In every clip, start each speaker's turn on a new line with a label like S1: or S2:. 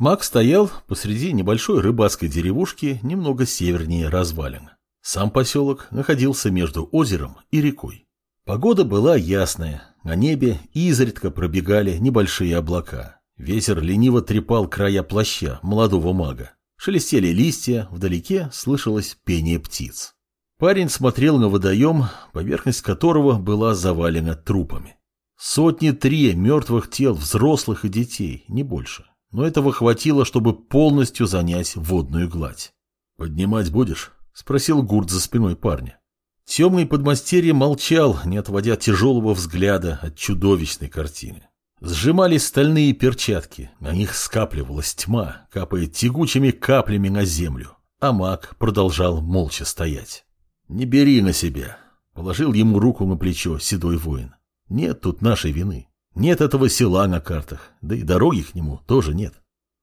S1: Мак стоял посреди небольшой рыбацкой деревушки немного севернее развалин. Сам поселок находился между озером и рекой. Погода была ясная, на небе изредка пробегали небольшие облака. Ветер лениво трепал края плаща молодого мага. Шелестели листья, вдалеке слышалось пение птиц. Парень смотрел на водоем, поверхность которого была завалена трупами. Сотни три мертвых тел взрослых и детей, не больше но этого хватило, чтобы полностью занять водную гладь. «Поднимать будешь?» — спросил Гурт за спиной парня. Темный подмастерье молчал, не отводя тяжелого взгляда от чудовищной картины. Сжимались стальные перчатки, на них скапливалась тьма, капая тягучими каплями на землю, а маг продолжал молча стоять. «Не бери на себя», — положил ему руку на плечо седой воин. «Нет тут нашей вины. Нет этого села на картах, да и дороги к нему тоже нет.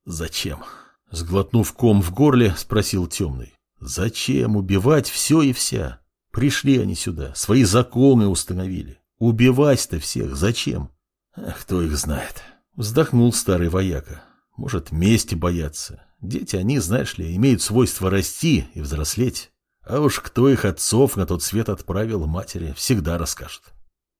S1: Зачем? Сглотнув ком в горле, спросил темный. Зачем убивать все и вся? Пришли они сюда, свои законы установили. Убивать-то всех зачем? Ах, кто их знает. Вздохнул старый вояка. Может, мести боятся. Дети, они, знаешь ли, имеют свойство расти и взрослеть. А уж кто их отцов на тот свет отправил, матери всегда расскажет.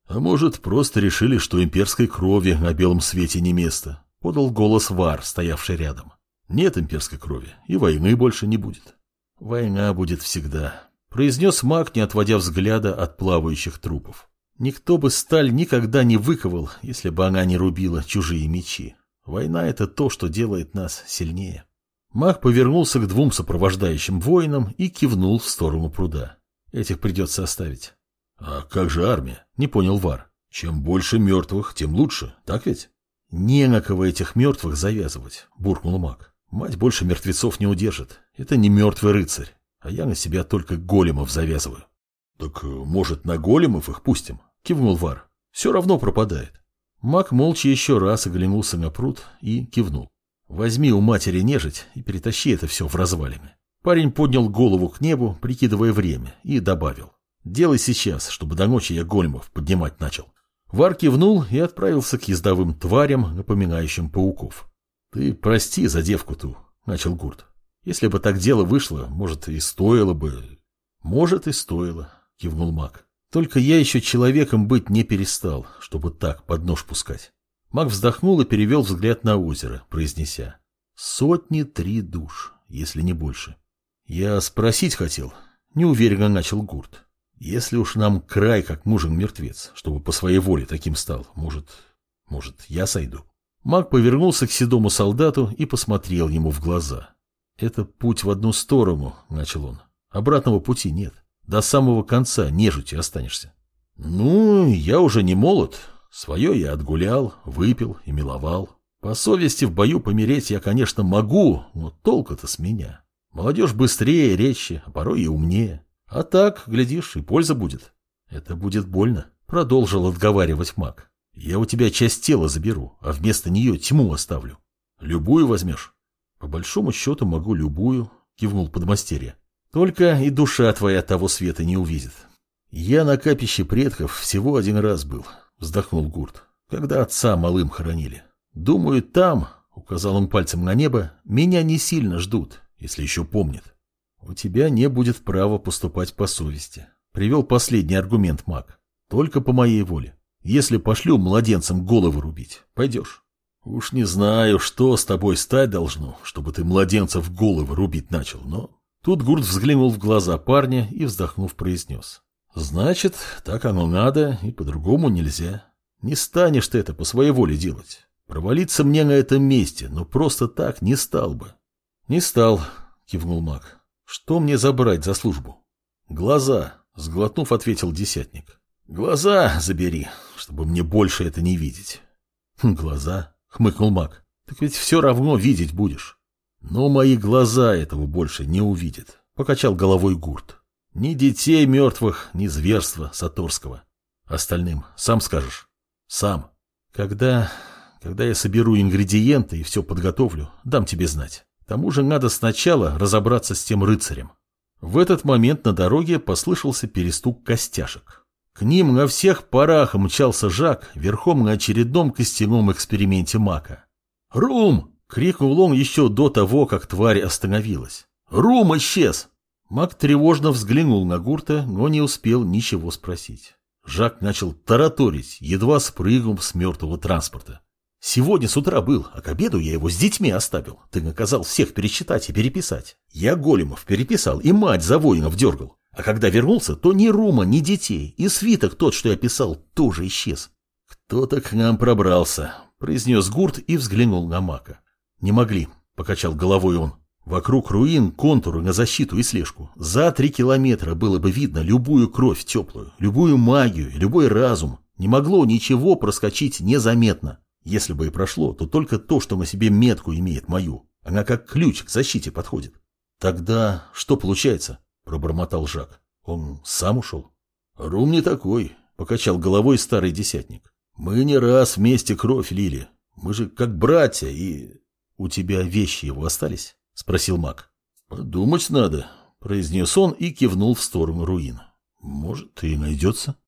S1: А может, просто решили, что имперской крови на белом свете не место? Подал голос Вар, стоявший рядом. Нет имперской крови, и войны больше не будет. Война будет всегда, произнес маг, не отводя взгляда от плавающих трупов. Никто бы сталь никогда не выковал, если бы она не рубила чужие мечи. Война — это то, что делает нас сильнее. Маг повернулся к двум сопровождающим воинам и кивнул в сторону пруда. Этих придется оставить. «А как же армия?» — не понял Вар. «Чем больше мертвых, тем лучше, так ведь?» «Не на кого этих мертвых завязывать», — буркнул маг. «Мать больше мертвецов не удержит. Это не мертвый рыцарь, а я на себя только големов завязываю». «Так, э, может, на големов их пустим?» — кивнул Вар. «Все равно пропадает». Маг молча еще раз оглянулся на пруд и кивнул. «Возьми у матери нежить и перетащи это все в развалины». Парень поднял голову к небу, прикидывая время, и добавил. Делай сейчас, чтобы до ночи я големов поднимать начал. Вар кивнул и отправился к ездовым тварям, напоминающим пауков. — Ты прости за девку ту, — начал Гурт. — Если бы так дело вышло, может, и стоило бы... — Может, и стоило, — кивнул маг. — Только я еще человеком быть не перестал, чтобы так под нож пускать. Маг вздохнул и перевел взгляд на озеро, произнеся. — Сотни три душ, если не больше. — Я спросить хотел, — неуверенно начал Гурт. — если уж нам край как нужен мертвец, чтобы по своей воле таким стал, может, может, я сойду. Маг повернулся к седому солдату и посмотрел ему в глаза. «Это путь в одну сторону», — начал он. «Обратного пути нет. До самого конца нежити останешься». «Ну, я уже не молод. Свое я отгулял, выпил и миловал. По совести в бою помереть я, конечно, могу, но толку-то с меня. Молодежь быстрее, резче, а порой и умнее. А так, глядишь, и польза будет. Это будет больно, продолжил отговаривать маг. Я у тебя часть тела заберу, а вместо нее тьму оставлю. Любую возьмешь? По большому счету могу любую, кивнул подмастерье. Только и душа твоя того света не увидит. Я на капище предков всего один раз был, вздохнул Гурт, когда отца малым хоронили. Думаю, там, указал он пальцем на небо, меня не сильно ждут, если еще помнят. «У тебя не будет права поступать по совести», — привел последний аргумент маг. «Только по моей воле. Если пошлю младенцам головы рубить, пойдешь». «Уж не знаю, что с тобой стать должно, чтобы ты младенцев головы рубить начал, но...» Тут Гурт взглянул в глаза парня и, вздохнув, произнес. «Значит, так оно надо, и по-другому нельзя. Не станешь ты это по своей воле делать. Провалиться мне на этом месте, но просто так не стал бы». «Не стал», — кивнул маг. Что мне забрать за службу? Глаза, сглотнув, ответил десятник. Глаза забери, чтобы мне больше это не видеть. Хм, глаза, хмыкнул маг. Так ведь все равно видеть будешь. Но мои глаза этого больше не увидят, покачал головой гурт. Ни детей мертвых, ни зверства Саторского. Остальным сам скажешь? Сам. Когда... когда я соберу ингредиенты и все подготовлю, дам тебе знать тому же надо сначала разобраться с тем рыцарем. В этот момент на дороге послышался перестук костяшек. К ним на всех парах мчался Жак верхом на очередном костяном эксперименте мака. «Рум!» Крикнул он еще до того, как тварь остановилась. «Рум исчез!» Мак тревожно взглянул на Гурта, но не успел ничего спросить. Жак начал тараторить, едва спрыгнув с мертвого транспорта. «Сегодня с утра был, а к обеду я его с детьми оставил. Ты наказал всех пересчитать и переписать. Я големов переписал и мать за воинов дергал. А когда вернулся, то ни Рума, ни детей, и свиток тот, что я писал, тоже исчез. «Кто-то к нам пробрался», — произнес Гурт и взглянул на Мака. «Не могли», — покачал головой он. «Вокруг руин контуры на защиту и слежку. За три километра было бы видно любую кровь теплую, любую магию, любой разум. Не могло ничего проскочить незаметно. Если бы и прошло, то только то, что на себе метку имеет мою. Она как ключ к защите подходит. Тогда что получается? Пробормотал Жак. Он сам ушел? Рум не такой, покачал головой старый десятник. Мы не раз вместе кровь лили. Мы же как братья и... У тебя вещи его остались? Спросил маг. Подумать надо, произнес он и кивнул в сторону руин. Может, и найдется.